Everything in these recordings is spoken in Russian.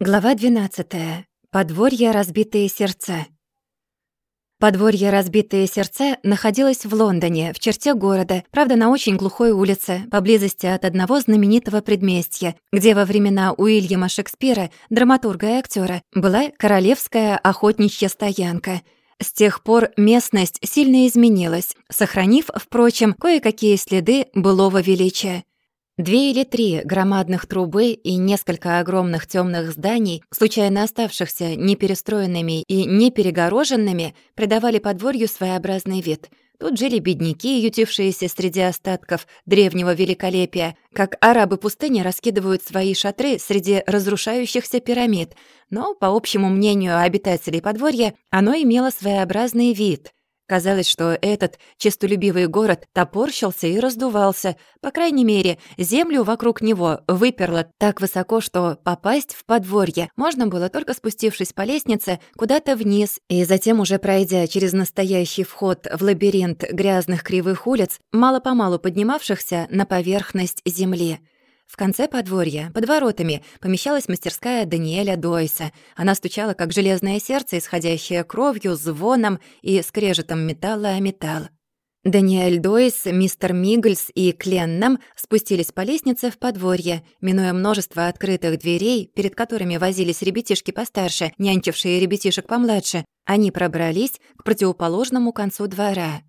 Глава 12. Подворье «Разбитые сердца». Подворье «Разбитые сердца» находилось в Лондоне, в черте города, правда, на очень глухой улице, поблизости от одного знаменитого предместья, где во времена Уильяма Шекспира, драматурга и актера, была королевская охотничья стоянка. С тех пор местность сильно изменилась, сохранив, впрочем, кое-какие следы былого величия. Две или три громадных трубы и несколько огромных темных зданий, случайно оставшихся неперестроенными и не перегороженными, придавали подворью своеобразный вид. Тут жили бедняки, ютившиеся среди остатков древнего великолепия, как арабы пустыни раскидывают свои шатры среди разрушающихся пирамид. Но, по общему мнению обитателей подворья, оно имело своеобразный вид — Казалось, что этот честолюбивый город топорщился и раздувался. По крайней мере, землю вокруг него выперло так высоко, что попасть в подворье можно было только спустившись по лестнице куда-то вниз и затем уже пройдя через настоящий вход в лабиринт грязных кривых улиц, мало-помалу поднимавшихся на поверхность земли. В конце подворья, под воротами, помещалась мастерская Даниэля Дойса. Она стучала, как железное сердце, исходящее кровью, звоном и скрежетом металла о металл. Даниэль Дойс, мистер Мигглс и Кленнам спустились по лестнице в подворье, минуя множество открытых дверей, перед которыми возились ребятишки постарше, нянчившие ребятишек помладше. Они пробрались к противоположному концу двора.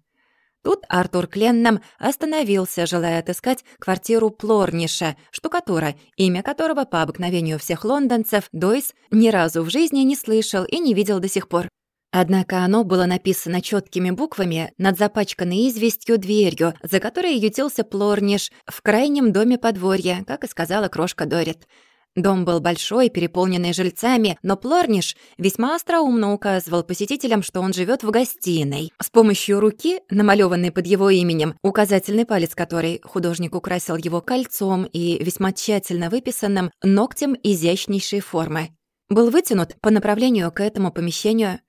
Тут Артур Кленнам остановился, желая отыскать квартиру Плорниша, штукатура, имя которого, по обыкновению всех лондонцев, Дойс ни разу в жизни не слышал и не видел до сих пор. Однако оно было написано четкими буквами над запачканной известью дверью, за которой ютился Плорниш в крайнем доме подворья, как и сказала крошка Дорит. Дом был большой, переполненный жильцами, но Плорниш весьма остроумно указывал посетителям, что он живет в гостиной. С помощью руки, намалёванной под его именем, указательный палец которой художник украсил его кольцом и весьма тщательно выписанным ногтем изящнейшей формы, был вытянут по направлению к этому помещению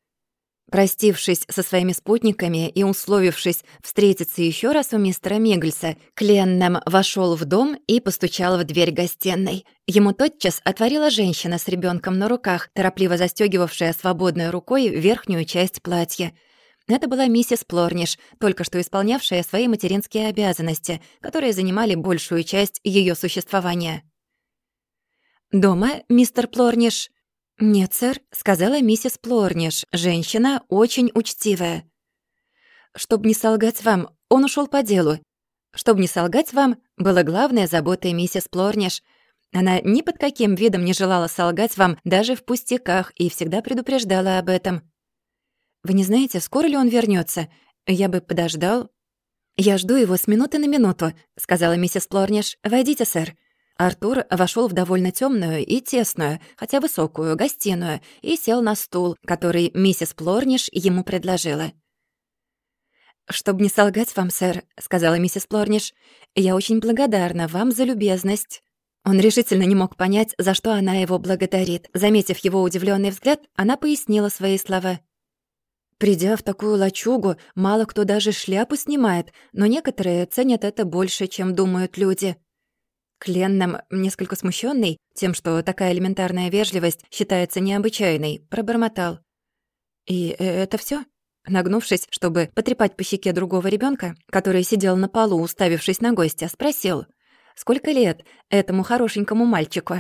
Простившись со своими спутниками и условившись встретиться еще раз у мистера Мигельса, Кленнам вошел в дом и постучал в дверь гостиной. Ему тотчас отворила женщина с ребенком на руках, торопливо застегивавшая свободной рукой верхнюю часть платья. Это была миссис Плорниш, только что исполнявшая свои материнские обязанности, которые занимали большую часть ее существования. «Дома, мистер Плорниш?» «Нет, сэр», — сказала миссис Плорниш, женщина очень учтивая. «Чтоб не солгать вам, он ушел по делу. Чтоб не солгать вам, было главной заботой миссис Плорниш. Она ни под каким видом не желала солгать вам даже в пустяках и всегда предупреждала об этом. Вы не знаете, скоро ли он вернется? Я бы подождал». «Я жду его с минуты на минуту», — сказала миссис Плорниш. «Войдите, сэр». Артур вошел в довольно темную и тесную, хотя высокую, гостиную и сел на стул, который миссис Плорниш ему предложила. «Чтоб не солгать вам, сэр», — сказала миссис Плорниш, «я очень благодарна вам за любезность». Он решительно не мог понять, за что она его благодарит. Заметив его удивленный взгляд, она пояснила свои слова. «Придя в такую лачугу, мало кто даже шляпу снимает, но некоторые ценят это больше, чем думают люди». Кленном, несколько смущенный тем, что такая элементарная вежливость считается необычайной, пробормотал. «И э, это все? Нагнувшись, чтобы потрепать по щеке другого ребенка, который сидел на полу, уставившись на гостя, спросил, «Сколько лет этому хорошенькому мальчику?»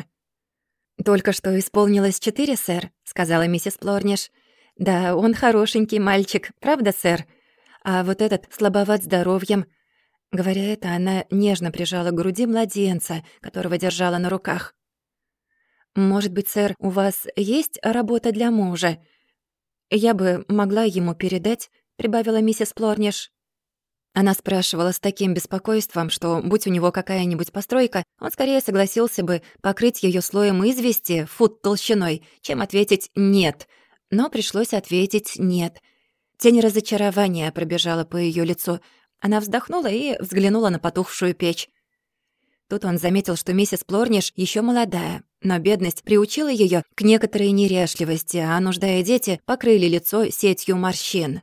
«Только что исполнилось четыре, сэр», — сказала миссис Плорниш. «Да, он хорошенький мальчик, правда, сэр? А вот этот слабоват здоровьем, Говоря это, она нежно прижала к груди младенца, которого держала на руках. «Может быть, сэр, у вас есть работа для мужа? Я бы могла ему передать», — прибавила миссис Плорниш. Она спрашивала с таким беспокойством, что, будь у него какая-нибудь постройка, он скорее согласился бы покрыть ее слоем извести фут толщиной, чем ответить «нет». Но пришлось ответить «нет». Тень разочарования пробежала по ее лицу. Она вздохнула и взглянула на потухшую печь. Тут он заметил, что миссис Плорниш еще молодая, но бедность приучила ее к некоторой неряшливости, а нужда и дети покрыли лицо сетью морщин.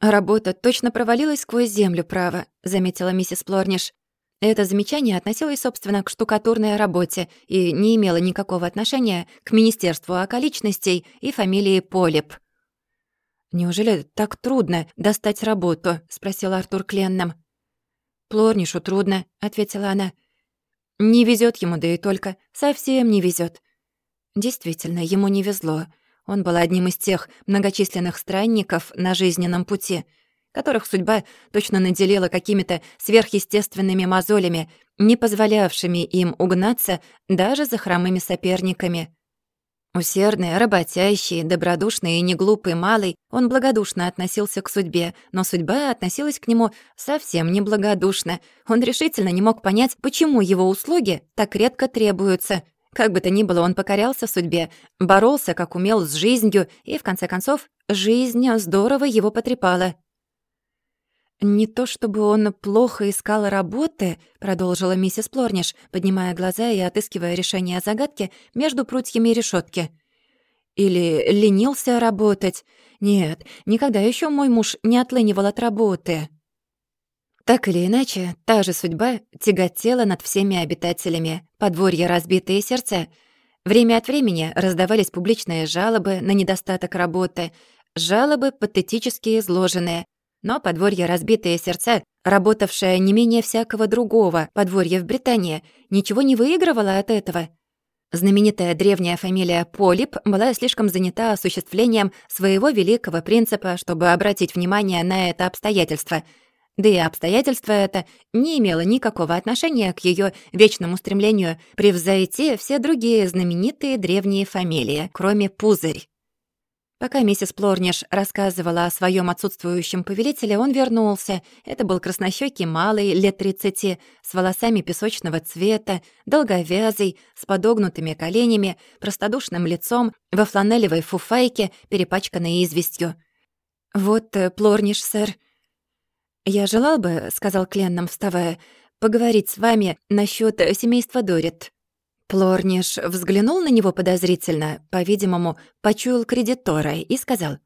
«Работа точно провалилась сквозь землю, право», — заметила миссис Плорниш. Это замечание относилось, собственно, к штукатурной работе и не имело никакого отношения к Министерству околичностей и фамилии Полип. «Неужели так трудно достать работу?» — спросил Артур Кленном. «Плорнишу трудно», — ответила она. «Не везет ему, да и только. Совсем не везет. Действительно, ему не везло. Он был одним из тех многочисленных странников на жизненном пути — которых судьба точно наделила какими-то сверхъестественными мозолями, не позволявшими им угнаться даже за хромыми соперниками. Усердный, работящий, добродушный и неглупый малый, он благодушно относился к судьбе, но судьба относилась к нему совсем неблагодушно. Он решительно не мог понять, почему его услуги так редко требуются. Как бы то ни было, он покорялся судьбе, боролся, как умел, с жизнью, и, в конце концов, жизнь здорово его потрепала. «Не то чтобы он плохо искал работы», — продолжила миссис Плорниш, поднимая глаза и отыскивая решение загадки между прутьями решетки. «Или ленился работать. Нет, никогда еще мой муж не отлынивал от работы». Так или иначе, та же судьба тяготела над всеми обитателями. Подворье разбитые сердца. Время от времени раздавались публичные жалобы на недостаток работы, жалобы патетически изложенные, но подворье «Разбитые сердца», работавшее не менее всякого другого подворья в Британии, ничего не выигрывало от этого. Знаменитая древняя фамилия Полип была слишком занята осуществлением своего великого принципа, чтобы обратить внимание на это обстоятельство. Да и обстоятельство это не имело никакого отношения к ее вечному стремлению превзойти все другие знаменитые древние фамилии, кроме Пузырь. Пока миссис Плорниш рассказывала о своем отсутствующем повелителе, он вернулся. Это был краснощёкий малый, лет тридцати, с волосами песочного цвета, долговязый, с подогнутыми коленями, простодушным лицом, во фланелевой фуфайке, перепачканной известью. «Вот э, Плорниш, сэр». «Я желал бы», — сказал Кленном, вставая, — «поговорить с вами насчёт семейства Дорит». Плорниш взглянул на него подозрительно, по-видимому, почуял кредитора и сказал,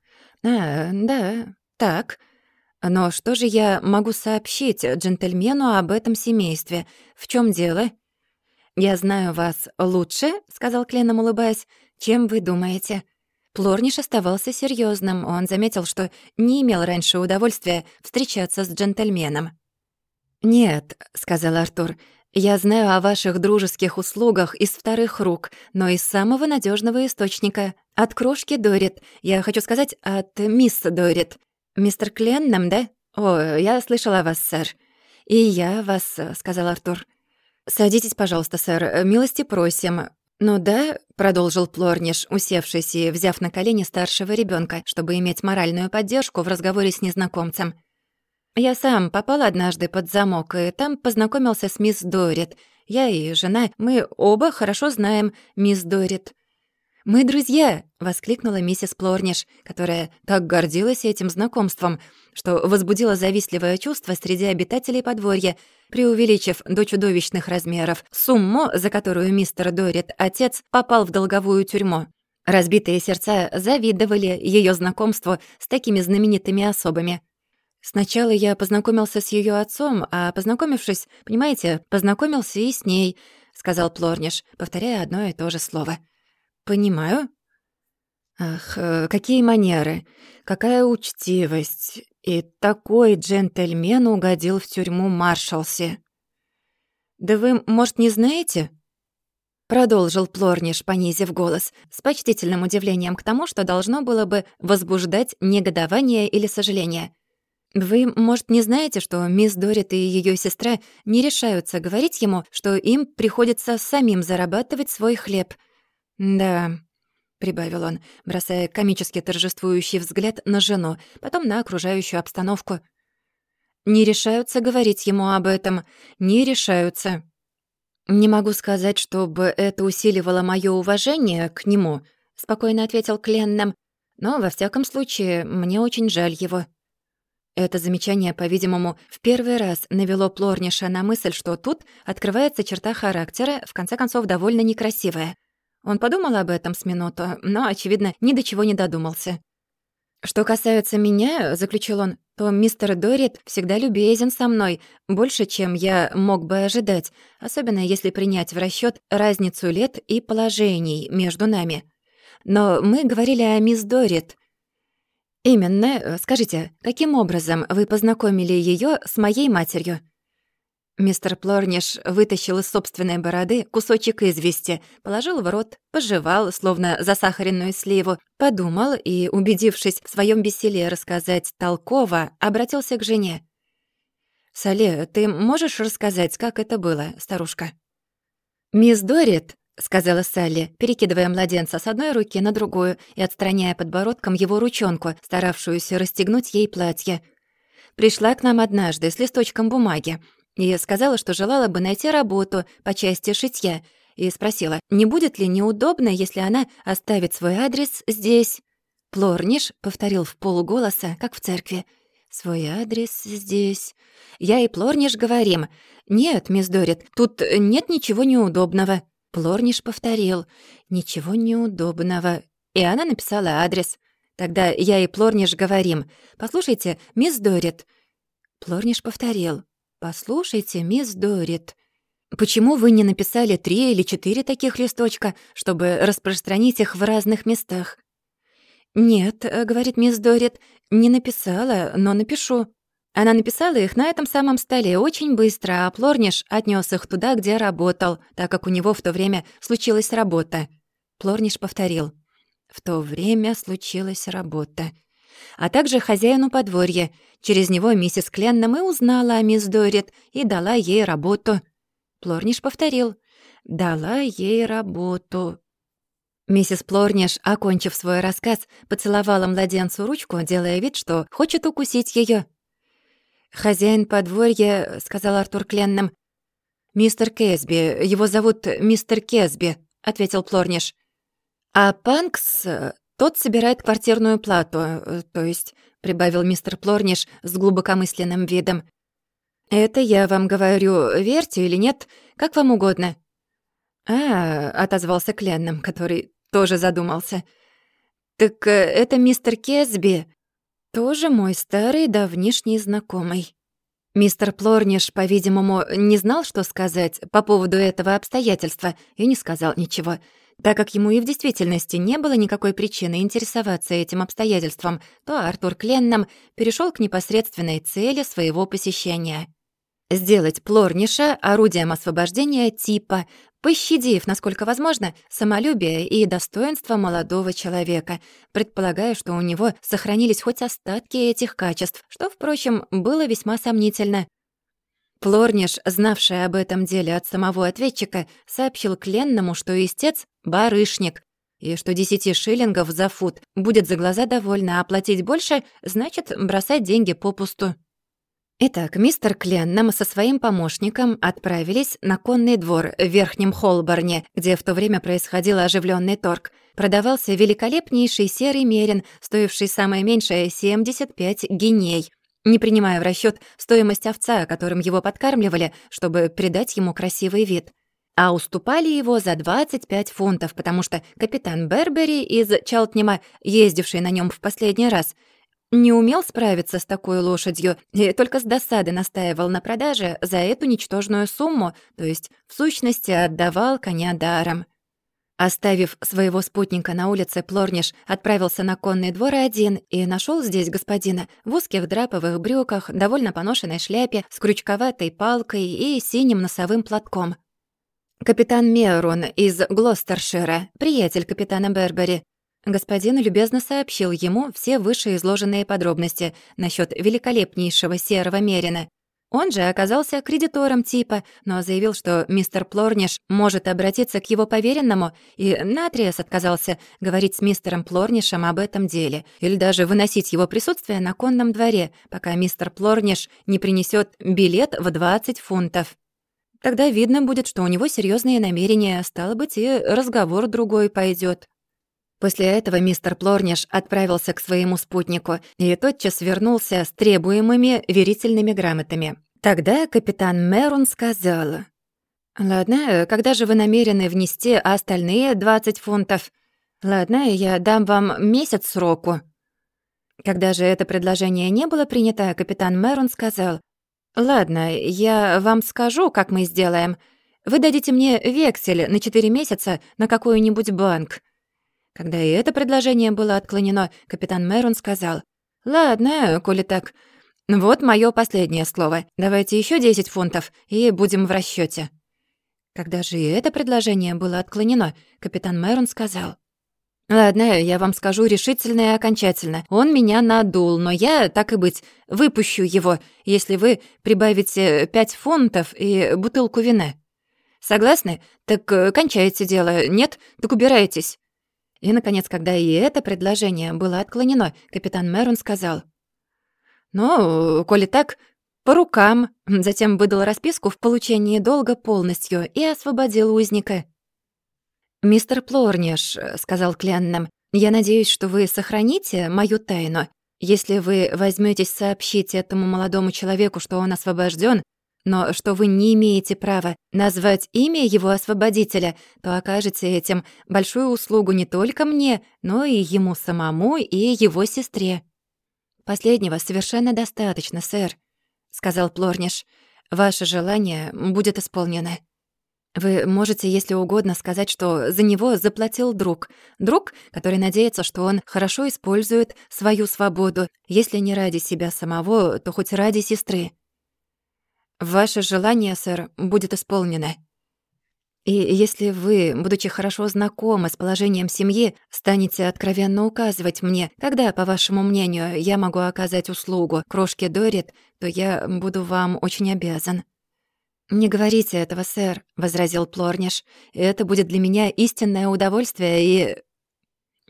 «А, да, так. Но что же я могу сообщить джентльмену об этом семействе? В чем дело?» «Я знаю вас лучше», — сказал Кленом, улыбаясь, — «чем вы думаете». Плорниш оставался серьезным. Он заметил, что не имел раньше удовольствия встречаться с джентльменом. «Нет», — сказал Артур, — я знаю о ваших дружеских услугах из вторых рук, но из самого надежного источника. От крошки Дорит. Я хочу сказать, от мисс Дорит. Мистер Кленном, да? О, я слышала вас, сэр. И я вас, сказал Артур. Садитесь, пожалуйста, сэр. Милости просим. «Ну да», — продолжил Плорниш, усевшись и взяв на колени старшего ребенка, чтобы иметь моральную поддержку в разговоре с незнакомцем. Я сам попал однажды под замок, и там познакомился с мисс Дорит. Я и жена, мы оба хорошо знаем мисс Дорит. «Мы друзья!» — воскликнула миссис Плорниш, которая так гордилась этим знакомством, что возбудила завистливое чувство среди обитателей подворья, преувеличив до чудовищных размеров сумму, за которую мистер Дорит, отец, попал в долговую тюрьму. Разбитые сердца завидовали ее знакомству с такими знаменитыми особами. Сначала я познакомился с ее отцом, а познакомившись, понимаете, познакомился и с ней, сказал Плорниш, повторяя одно и то же слово. Понимаю. Ах, э, какие манеры, какая учтивость. И такой джентльмен угодил в тюрьму Маршалси. Да вы, может, не знаете? Продолжил Плорниш, понизив голос, с почтительным удивлением к тому, что должно было бы возбуждать негодование или сожаление. Вы, может, не знаете, что мисс Дорит и ее сестра не решаются говорить ему, что им приходится самим зарабатывать свой хлеб. Да, прибавил он, бросая комически торжествующий взгляд на жену, потом на окружающую обстановку. Не решаются говорить ему об этом, не решаются. Не могу сказать, чтобы это усиливало мое уважение к нему, спокойно ответил Кленном. Но во всяком случае, мне очень жаль его. Это замечание, по-видимому, в первый раз навело Плорниша на мысль, что тут открывается черта характера, в конце концов, довольно некрасивая. Он подумал об этом с минуту, но, очевидно, ни до чего не додумался. «Что касается меня, — заключил он, — то мистер Дорит всегда любезен со мной, больше, чем я мог бы ожидать, особенно если принять в расчет разницу лет и положений между нами. Но мы говорили о мисс Дорит. Именно, скажите, каким образом вы познакомили ее с моей матерью?» Мистер Плорниш вытащил из собственной бороды кусочек извести, положил в рот, пожевал, словно засахаренную сливу, подумал и, убедившись в своем бессилии рассказать толково, обратился к жене. «Сале, ты можешь рассказать, как это было, старушка?» «Мисс Дорит», — сказала Салли, перекидывая младенца с одной руки на другую и отстраняя подбородком его ручонку, старавшуюся расстегнуть ей платье, «пришла к нам однажды с листочком бумаги и сказала, что желала бы найти работу по части шитья, и спросила, не будет ли неудобно, если она оставит свой адрес здесь. Плорниш повторил в полуголоса, как в церкви. «Свой адрес здесь». Я и Плорниш говорим. «Нет, мисс Дорит, тут нет ничего неудобного». Плорниш повторил. «Ничего неудобного». И она написала адрес. Тогда я и Плорниш говорим. «Послушайте, мисс Дорит». Плорниш повторил. «Послушайте, мисс Дорит, почему вы не написали три или четыре таких листочка, чтобы распространить их в разных местах?» «Нет», — говорит мисс Дорит, — «не написала, но напишу». Она написала их на этом самом столе очень быстро, а Плорниш отнес их туда, где работал, так как у него в то время случилась работа. Плорниш повторил. «В то время случилась работа» а также хозяину подворья. Через него миссис Кленном и узнала о мисс Дорит и дала ей работу. Плорниш повторил. «Дала ей работу». Миссис Плорниш, окончив свой рассказ, поцеловала младенцу ручку, делая вид, что хочет укусить ее. «Хозяин подворья», — сказал Артур Кленном. «Мистер Кэсби, его зовут мистер Кэсби», — ответил Плорниш. «А Панкс тот собирает квартирную плату, э, то есть, прибавил мистер Плорниш с глубокомысленным видом. Это я вам говорю, верьте или нет, как вам угодно. А, отозвался Кленном, который тоже задумался. Так э, это мистер Кесби, тоже мой старый давнишний знакомый. Мистер Плорниш, по-видимому, не знал, что сказать по поводу этого обстоятельства, и не сказал ничего. Так как ему и в действительности не было никакой причины интересоваться этим обстоятельством, то Артур Кленном перешел к непосредственной цели своего посещения. Сделать Плорниша орудием освобождения типа, пощадив, насколько возможно, самолюбие и достоинство молодого человека, предполагая, что у него сохранились хоть остатки этих качеств, что, впрочем, было весьма сомнительно. Плорниш, знавший об этом деле от самого ответчика, сообщил Кленному, что истец — барышник, и что десяти шиллингов за фут будет за глаза довольно, а платить больше — значит бросать деньги попусту. Итак, мистер Кленном со своим помощником отправились на конный двор в Верхнем Холборне, где в то время происходил оживленный торг. Продавался великолепнейший серый мерин, стоивший самое меньшее 75 гиней — не принимая в расчет стоимость овца, которым его подкармливали, чтобы придать ему красивый вид. А уступали его за 25 фунтов, потому что капитан Бербери из Чалтнима, ездивший на нем в последний раз, не умел справиться с такой лошадью и только с досады настаивал на продаже за эту ничтожную сумму, то есть, в сущности, отдавал коня даром. Оставив своего спутника на улице, Плорниш отправился на конный двор один и нашел здесь господина в узких драповых брюках, довольно поношенной шляпе, с крючковатой палкой и синим носовым платком. Капитан Меорун из Глостершира, приятель капитана Бербери. Господин любезно сообщил ему все вышеизложенные подробности насчет великолепнейшего серого мерина, он же оказался кредитором типа, но заявил, что мистер Плорниш может обратиться к его поверенному и наотрез отказался говорить с мистером Плорнишем об этом деле или даже выносить его присутствие на конном дворе, пока мистер Плорниш не принесет билет в 20 фунтов. Тогда видно будет, что у него серьезные намерения, стало быть, и разговор другой пойдет. После этого мистер Плорниш отправился к своему спутнику и тотчас вернулся с требуемыми верительными грамотами. Тогда капитан Мерун сказал, «Ладно, когда же вы намерены внести остальные 20 фунтов? Ладно, я дам вам месяц сроку». Когда же это предложение не было принято, капитан Мэрон сказал, «Ладно, я вам скажу, как мы сделаем. Вы дадите мне вексель на 4 месяца на какой-нибудь банк». Когда и это предложение было отклонено, капитан Мэрон сказал, «Ладно, коли так, вот моё последнее слово. Давайте ещё 10 фунтов, и будем в расчёте». Когда же и это предложение было отклонено, капитан Мэрон сказал, «Ладно, я вам скажу решительно и окончательно. Он меня надул, но я, так и быть, выпущу его, если вы прибавите пять фунтов и бутылку вина. Согласны? Так э, кончайте дело. Нет? Так убирайтесь». И, наконец, когда и это предложение было отклонено, капитан Мэрон сказал, «Ну, коли так, по рукам». Затем выдал расписку в получении долга полностью и освободил узника. «Мистер Плорниш», — сказал Кленном, — «я надеюсь, что вы сохраните мою тайну. Если вы возьметесь сообщить этому молодому человеку, что он освобожден, но что вы не имеете права назвать имя его освободителя, то окажете этим большую услугу не только мне, но и ему самому и его сестре». «Последнего совершенно достаточно, сэр», — сказал Плорниш. «Ваше желание будет исполнено». Вы можете, если угодно, сказать, что за него заплатил друг. Друг, который надеется, что он хорошо использует свою свободу, если не ради себя самого, то хоть ради сестры. Ваше желание, сэр, будет исполнено. И если вы, будучи хорошо знакомы с положением семьи, станете откровенно указывать мне, когда, по вашему мнению, я могу оказать услугу крошке Дорит, то я буду вам очень обязан. «Не говорите этого, сэр», — возразил Плорниш. «Это будет для меня истинное удовольствие и...»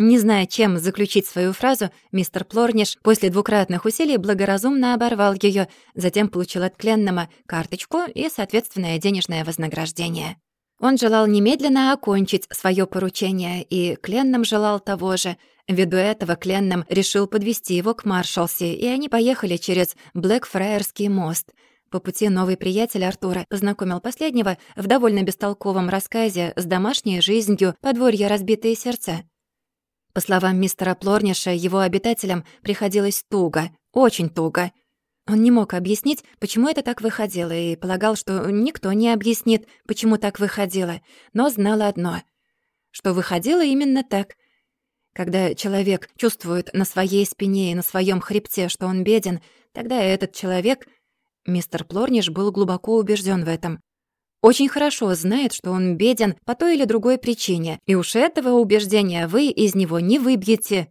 Не зная, чем заключить свою фразу, мистер Плорниш после двукратных усилий благоразумно оборвал ее, затем получил от Кленнама карточку и соответственное денежное вознаграждение. Он желал немедленно окончить свое поручение, и Кленном желал того же. Ввиду этого Кленном решил подвести его к Маршалси, и они поехали через Блэкфраерский мост — по пути новый приятель Артура познакомил последнего в довольно бестолковом рассказе с домашней жизнью подворья «Разбитые сердца». По словам мистера Плорниша, его обитателям приходилось туго, очень туго. Он не мог объяснить, почему это так выходило, и полагал, что никто не объяснит, почему так выходило, но знал одно — что выходило именно так. Когда человек чувствует на своей спине и на своем хребте, что он беден, тогда этот человек — Мистер Плорниш был глубоко убежден в этом. Очень хорошо знает, что он беден по той или другой причине, и уж этого убеждения вы из него не выбьете.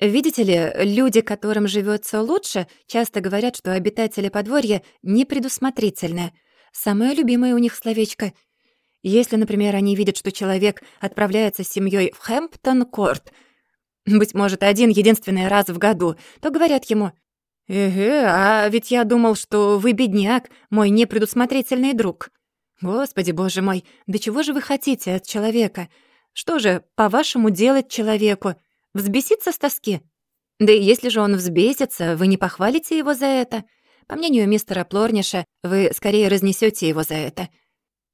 Видите ли, люди, которым живется лучше, часто говорят, что обитатели подворья непредусмотрительны. Самое любимое у них словечко. Если, например, они видят, что человек отправляется с семьей в Хэмптон-Корт, быть может, один единственный раз в году, то говорят ему «Эге, а ведь я думал, что вы бедняк, мой непредусмотрительный друг. Господи, боже мой, да чего же вы хотите от человека? Что же, по-вашему, делать человеку? Взбеситься с тоски? Да и если же он взбесится, вы не похвалите его за это. По мнению мистера Плорниша, вы скорее разнесете его за это.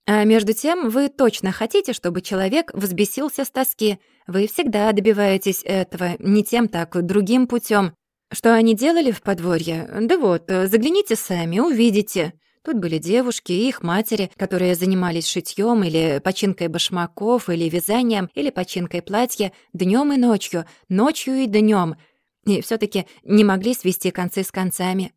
А между тем, вы точно хотите, чтобы человек взбесился с тоски. Вы всегда добиваетесь этого, не тем так, другим путем. Что они делали в подворье? Да вот, загляните сами, увидите. Тут были девушки и их матери, которые занимались шитьем или починкой башмаков, или вязанием, или починкой платья днем и ночью, ночью и днем, и все таки не могли свести концы с концами.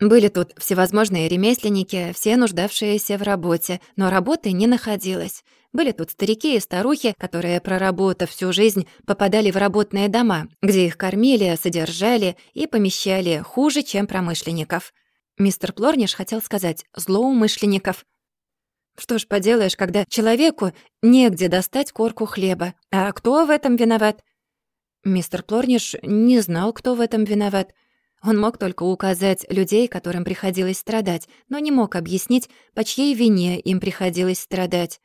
Были тут всевозможные ремесленники, все нуждавшиеся в работе, но работы не находилось. Были тут старики и старухи, которые, проработав всю жизнь, попадали в работные дома, где их кормили, содержали и помещали хуже, чем промышленников. Мистер Плорниш хотел сказать «злоумышленников». Что ж поделаешь, когда человеку негде достать корку хлеба. А кто в этом виноват? Мистер Плорниш не знал, кто в этом виноват. Он мог только указать людей, которым приходилось страдать, но не мог объяснить, по чьей вине им приходилось страдать.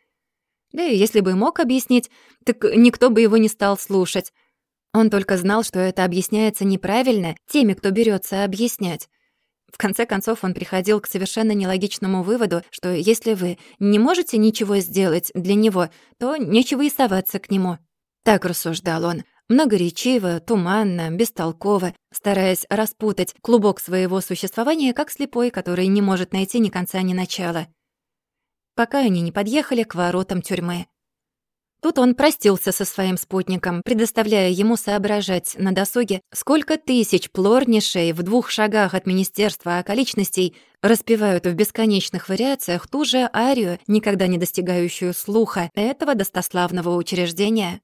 Да и если бы мог объяснить, так никто бы его не стал слушать. Он только знал, что это объясняется неправильно теми, кто берется объяснять. В конце концов, он приходил к совершенно нелогичному выводу, что если вы не можете ничего сделать для него, то нечего и соваться к нему. Так рассуждал он. Многоречиво, туманно, бестолково, стараясь распутать клубок своего существования, как слепой, который не может найти ни конца, ни начала. Пока они не подъехали к воротам тюрьмы. Тут он простился со своим спутником, предоставляя ему соображать на досуге, сколько тысяч плорнишей в двух шагах от Министерства околичностей распевают в бесконечных вариациях ту же арию, никогда не достигающую слуха этого достославного учреждения.